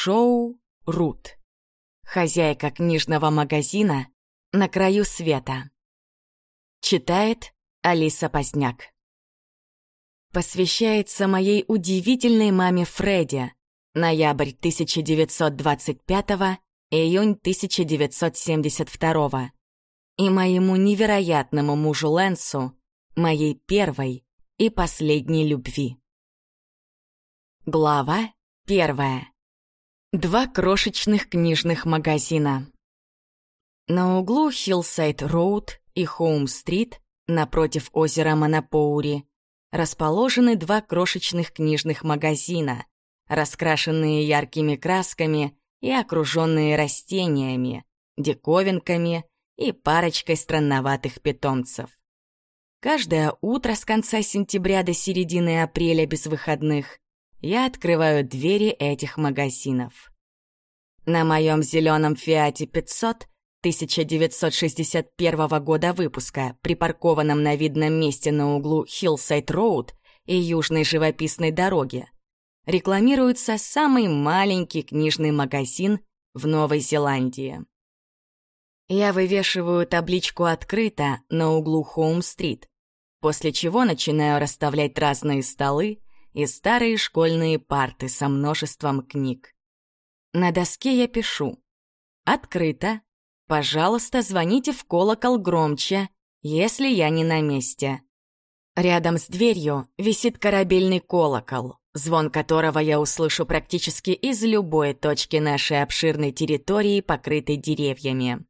Шоу Рут. Хозяйка книжного магазина на краю света. Читает Алиса Поздняк. Посвящается моей удивительной маме Фредди. Ноябрь 1925, июнь 1972. И моему невероятному мужу Лэнсу, моей первой и последней любви. Глава первая. Два крошечных книжных магазина. На углу Хиллсайд-Роуд и Хоум-Стрит, напротив озера Монопоури, расположены два крошечных книжных магазина, раскрашенные яркими красками и окруженные растениями, диковинками и парочкой странноватых питомцев. Каждое утро с конца сентября до середины апреля без выходных я открываю двери этих магазинов. На моем зеленом Фиате 500 1961 года выпуска, припаркованном на видном месте на углу Хиллсайд-Роуд и Южной живописной дороги, рекламируется самый маленький книжный магазин в Новой Зеландии. Я вывешиваю табличку «Открыто» на углу Хоум-стрит, после чего начинаю расставлять разные столы, и старые школьные парты со множеством книг. На доске я пишу «Открыто. Пожалуйста, звоните в колокол громче, если я не на месте». Рядом с дверью висит корабельный колокол, звон которого я услышу практически из любой точки нашей обширной территории, покрытой деревьями.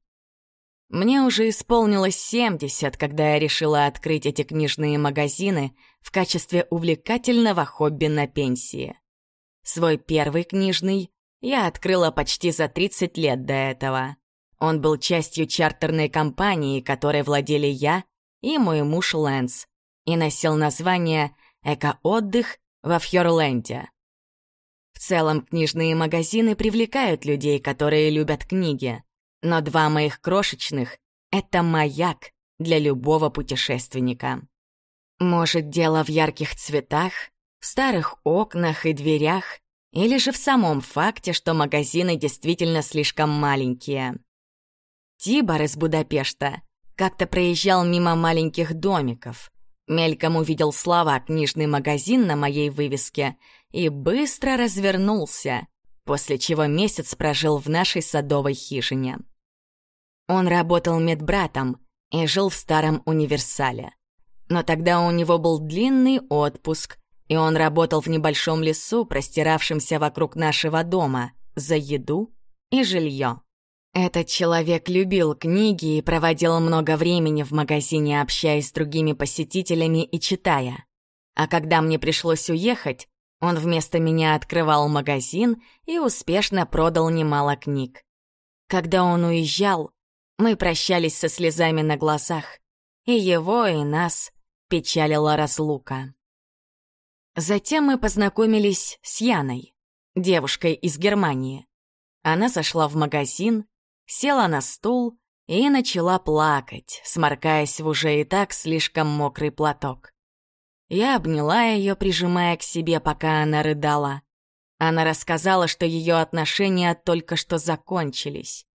Мне уже исполнилось 70, когда я решила открыть эти книжные магазины в качестве увлекательного хобби на пенсии. Свой первый книжный я открыла почти за 30 лет до этого. Он был частью чартерной компании, которой владели я и мой муж Лэнс, и носил название «Эко-отдых во Фьорленде». В целом, книжные магазины привлекают людей, которые любят книги — но два моих крошечных — это маяк для любого путешественника. Может, дело в ярких цветах, в старых окнах и дверях, или же в самом факте, что магазины действительно слишком маленькие. Тибор из Будапешта как-то проезжал мимо маленьких домиков, мельком увидел слова «книжный магазин» на моей вывеске и быстро развернулся, после чего месяц прожил в нашей садовой хижине. Он работал медбратом и жил в старом универсале. Но тогда у него был длинный отпуск, и он работал в небольшом лесу, простиравшемся вокруг нашего дома, за еду и жилье. Этот человек любил книги и проводил много времени в магазине, общаясь с другими посетителями и читая. А когда мне пришлось уехать, он вместо меня открывал магазин и успешно продал немало книг. Когда он уезжал, мы прощались со слезами на глазах, и его, и нас печалила разлука. Затем мы познакомились с Яной, девушкой из Германии. Она зашла в магазин, села на стул и начала плакать, сморкаясь в уже и так слишком мокрый платок. Я обняла ее, прижимая к себе, пока она рыдала. Она рассказала, что ее отношения только что закончились.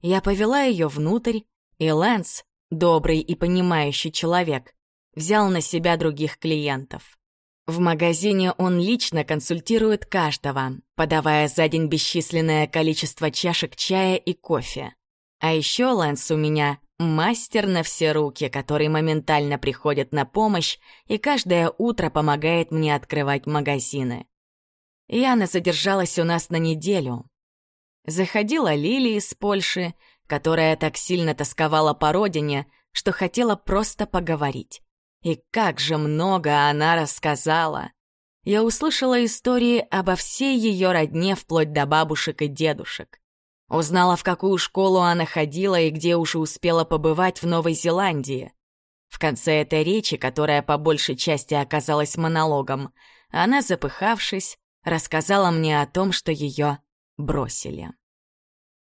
Я повела ее внутрь, и Лэнс, добрый и понимающий человек, взял на себя других клиентов. В магазине он лично консультирует каждого, подавая за день бесчисленное количество чашек чая и кофе. А еще Лэнс у меня Мастер на все руки, который моментально приходит на помощь и каждое утро помогает мне открывать магазины. Яна задержалась у нас на неделю. Заходила Лили из Польши, которая так сильно тосковала по родине, что хотела просто поговорить. И как же много она рассказала! Я услышала истории обо всей ее родне вплоть до бабушек и дедушек. Узнала, в какую школу она ходила и где уже успела побывать в Новой Зеландии. В конце этой речи, которая по большей части оказалась монологом, она, запыхавшись, рассказала мне о том, что ее бросили.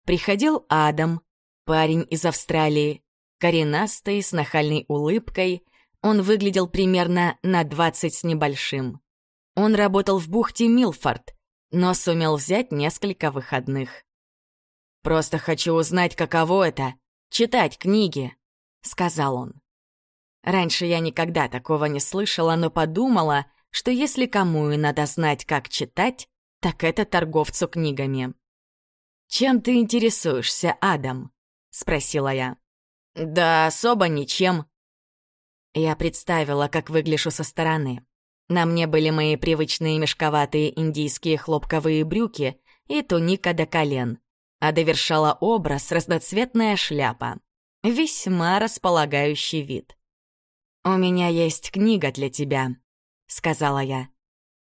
Приходил Адам, парень из Австралии, коренастый, с нахальной улыбкой. Он выглядел примерно на двадцать с небольшим. Он работал в бухте Милфорд, но сумел взять несколько выходных. «Просто хочу узнать, каково это — читать книги», — сказал он. Раньше я никогда такого не слышала, но подумала, что если кому и надо знать, как читать, так это торговцу книгами. «Чем ты интересуешься, Адам?» — спросила я. «Да особо ничем». Я представила, как выгляжу со стороны. На мне были мои привычные мешковатые индийские хлопковые брюки и туника до колен, а довершала образ разноцветная шляпа. Весьма располагающий вид. «У меня есть книга для тебя», — сказала я.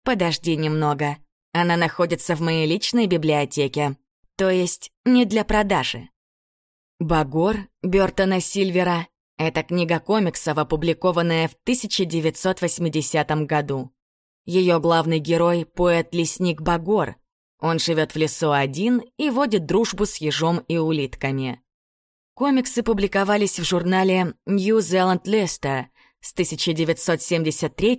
«Подожди немного. Она находится в моей личной библиотеке. То есть не для продажи». «Багор» Бёртона Сильвера — это книга комиксов, опубликованная в 1980 году. Ее главный герой — поэт-лесник Багор. Он живет в лесу один и водит дружбу с ежом и улитками. Комиксы публиковались в журнале New Zealand Leicester с 1973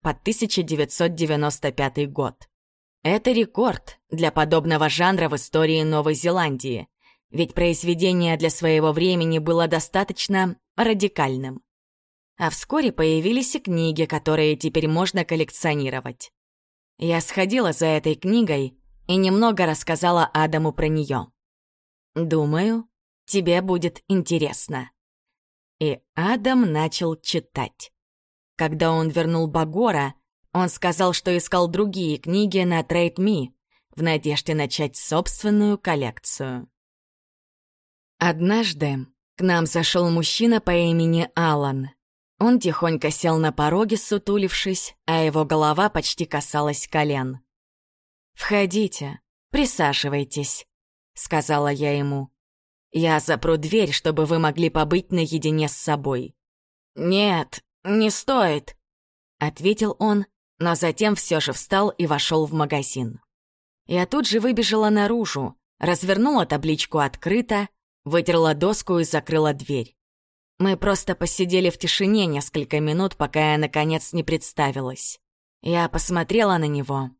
по 1995 год. Это рекорд для подобного жанра в истории Новой Зеландии, ведь произведение для своего времени было достаточно радикальным. А вскоре появились и книги, которые теперь можно коллекционировать. Я сходила за этой книгой и немного рассказала Адаму про нее. Думаю, тебе будет интересно. И Адам начал читать. Когда он вернул Багора, он сказал, что искал другие книги на Trade Me в надежде начать собственную коллекцию. Однажды к нам зашел мужчина по имени Алан. Он тихонько сел на пороге, сутулившись, а его голова почти касалась колен. «Входите, присаживайтесь», — сказала я ему. «Я запру дверь, чтобы вы могли побыть наедине с собой». «Нет, не стоит», — ответил он, но затем все же встал и вошел в магазин. Я тут же выбежала наружу, развернула табличку «Открыто», вытерла доску и закрыла дверь. Мы просто посидели в тишине несколько минут, пока я, наконец, не представилась. Я посмотрела на него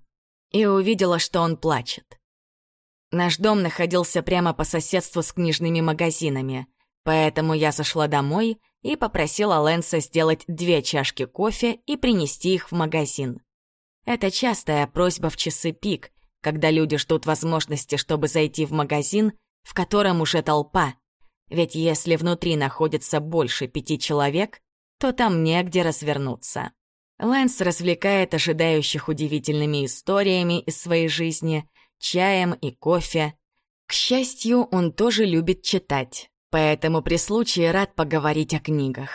и увидела, что он плачет. Наш дом находился прямо по соседству с книжными магазинами, поэтому я зашла домой и попросила Лэнса сделать две чашки кофе и принести их в магазин. Это частая просьба в часы пик, когда люди ждут возможности, чтобы зайти в магазин, в котором уже толпа. Ведь если внутри находится больше пяти человек, то там негде развернуться. Лэнс развлекает ожидающих удивительными историями из своей жизни, чаем и кофе. К счастью, он тоже любит читать поэтому при случае рад поговорить о книгах.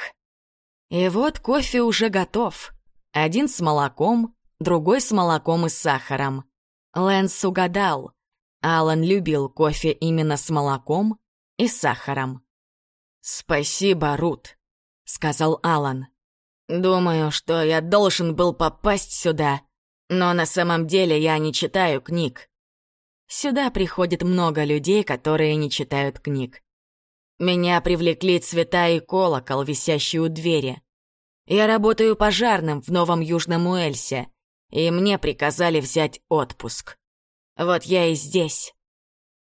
И вот кофе уже готов. Один с молоком, другой с молоком и сахаром. Лэнс угадал. Алан любил кофе именно с молоком и сахаром. «Спасибо, Рут», — сказал Алан. «Думаю, что я должен был попасть сюда, но на самом деле я не читаю книг. Сюда приходит много людей, которые не читают книг. Меня привлекли цвета и колокол, висящий у двери. Я работаю пожарным в Новом Южном Уэльсе, и мне приказали взять отпуск. Вот я и здесь.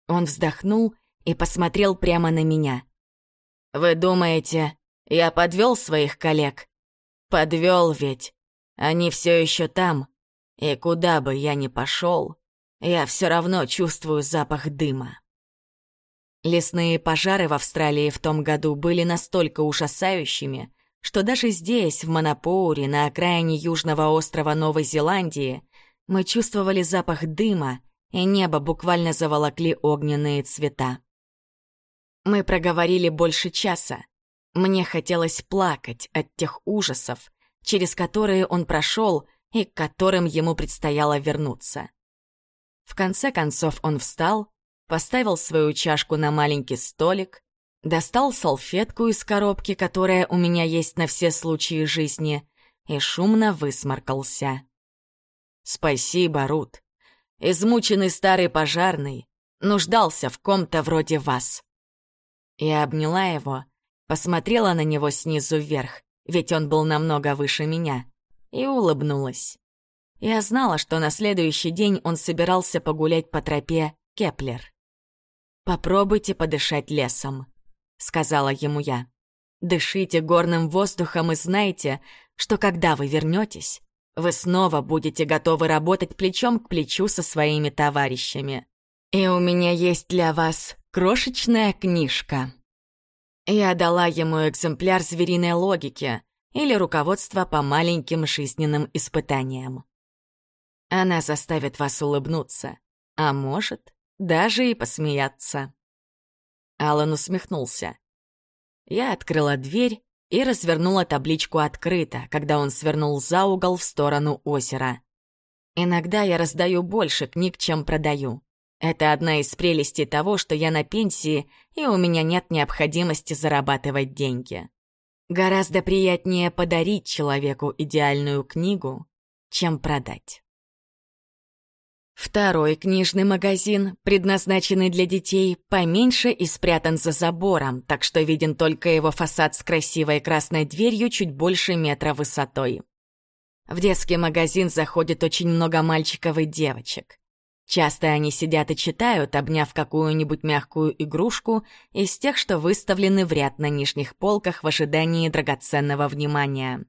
Он вздохнул и посмотрел прямо на меня. Вы думаете, я подвел своих коллег? Подвел ведь. Они все еще там, и куда бы я ни пошел, я все равно чувствую запах дыма. Лесные пожары в Австралии в том году были настолько ужасающими, что даже здесь, в Монопоуре, на окраине южного острова Новой Зеландии, мы чувствовали запах дыма, и небо буквально заволокли огненные цвета. Мы проговорили больше часа. Мне хотелось плакать от тех ужасов, через которые он прошел и к которым ему предстояло вернуться. В конце концов он встал, поставил свою чашку на маленький столик, достал салфетку из коробки, которая у меня есть на все случаи жизни, и шумно высморкался. «Спасибо, Рут. Измученный старый пожарный нуждался в ком-то вроде вас». Я обняла его, посмотрела на него снизу вверх, ведь он был намного выше меня, и улыбнулась. Я знала, что на следующий день он собирался погулять по тропе Кеплер. «Попробуйте подышать лесом», — сказала ему я. «Дышите горным воздухом и знайте, что когда вы вернетесь, вы снова будете готовы работать плечом к плечу со своими товарищами. И у меня есть для вас крошечная книжка». Я дала ему экземпляр звериной логики или руководство по маленьким жизненным испытаниям. Она заставит вас улыбнуться, а может, даже и посмеяться. Алан усмехнулся. Я открыла дверь и развернула табличку открыто, когда он свернул за угол в сторону озера. Иногда я раздаю больше книг, чем продаю. Это одна из прелестей того, что я на пенсии, и у меня нет необходимости зарабатывать деньги. Гораздо приятнее подарить человеку идеальную книгу, чем продать. Второй книжный магазин, предназначенный для детей, поменьше и спрятан за забором, так что виден только его фасад с красивой красной дверью чуть больше метра высотой. В детский магазин заходит очень много мальчиков и девочек. Часто они сидят и читают, обняв какую-нибудь мягкую игрушку из тех, что выставлены в ряд на нижних полках в ожидании драгоценного внимания.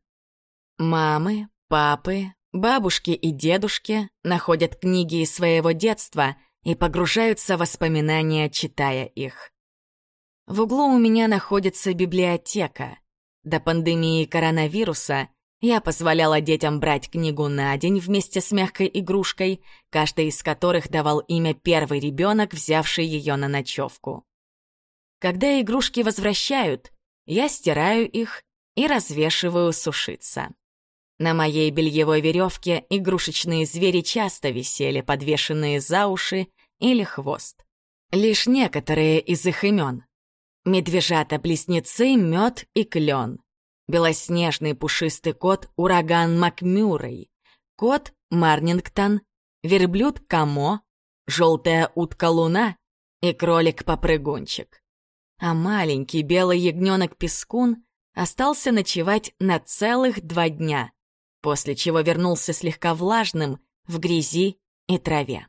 Мамы, папы, бабушки и дедушки находят книги из своего детства и погружаются в воспоминания, читая их. В углу у меня находится библиотека. До пандемии коронавируса я позволяла детям брать книгу на день вместе с мягкой игрушкой, каждый из которых давал имя первый ребенок, взявший ее на ночевку. Когда игрушки возвращают, я стираю их и развешиваю сушиться. На моей бельевой веревке игрушечные звери часто висели, подвешенные за уши или хвост. Лишь некоторые из их имен. Медвежата-близнецы, мед и клен белоснежный пушистый кот ураган Макмюррей, кот Марнингтон, верблюд Камо, желтая утка Луна и кролик-попрыгунчик. А маленький белый ягненок Пескун остался ночевать на целых два дня, после чего вернулся слегка влажным в грязи и траве.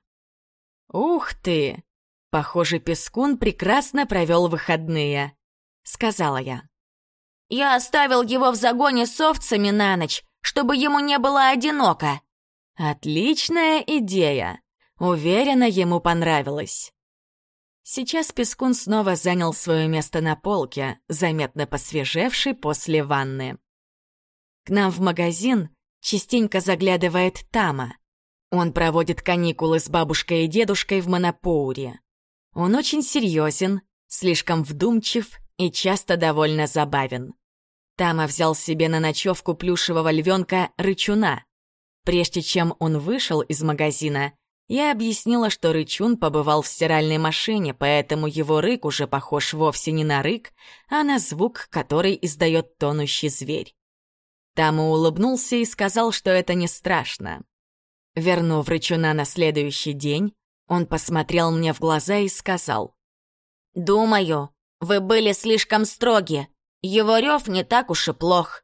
«Ух ты! Похоже, Пескун прекрасно провел выходные», — сказала я. Я оставил его в загоне с овцами на ночь, чтобы ему не было одиноко». «Отличная идея! Уверена, ему понравилось». Сейчас Пескун снова занял свое место на полке, заметно посвежевший после ванны. К нам в магазин частенько заглядывает Тама. Он проводит каникулы с бабушкой и дедушкой в Монопоуре. Он очень серьезен, слишком вдумчив и часто довольно забавен. Тама взял себе на ночевку плюшевого львенка Рычуна. Прежде чем он вышел из магазина, я объяснила, что Рычун побывал в стиральной машине, поэтому его рык уже похож вовсе не на рык, а на звук, который издает тонущий зверь. Тама улыбнулся и сказал, что это не страшно. Вернув Рычуна на следующий день, он посмотрел мне в глаза и сказал. «Думаю, вы были слишком строги. Его рев не так уж и плох.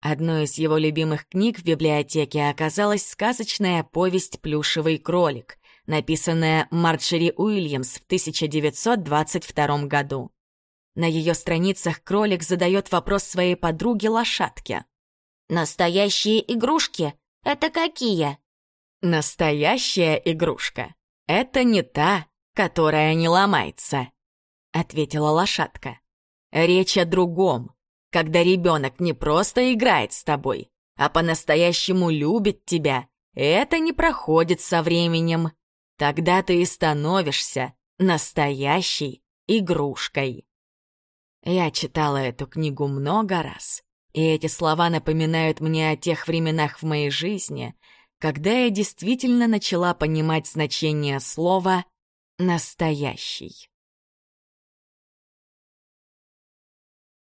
Одной из его любимых книг в библиотеке оказалась сказочная повесть «Плюшевый кролик», написанная Марджери Уильямс в 1922 году. На ее страницах кролик задает вопрос своей подруге-лошадке. «Настоящие игрушки? Это какие?» «Настоящая игрушка. Это не та, которая не ломается», — ответила лошадка. Речь о другом, когда ребенок не просто играет с тобой, а по-настоящему любит тебя. Это не проходит со временем. Тогда ты и становишься настоящей игрушкой. Я читала эту книгу много раз, и эти слова напоминают мне о тех временах в моей жизни, когда я действительно начала понимать значение слова «настоящий».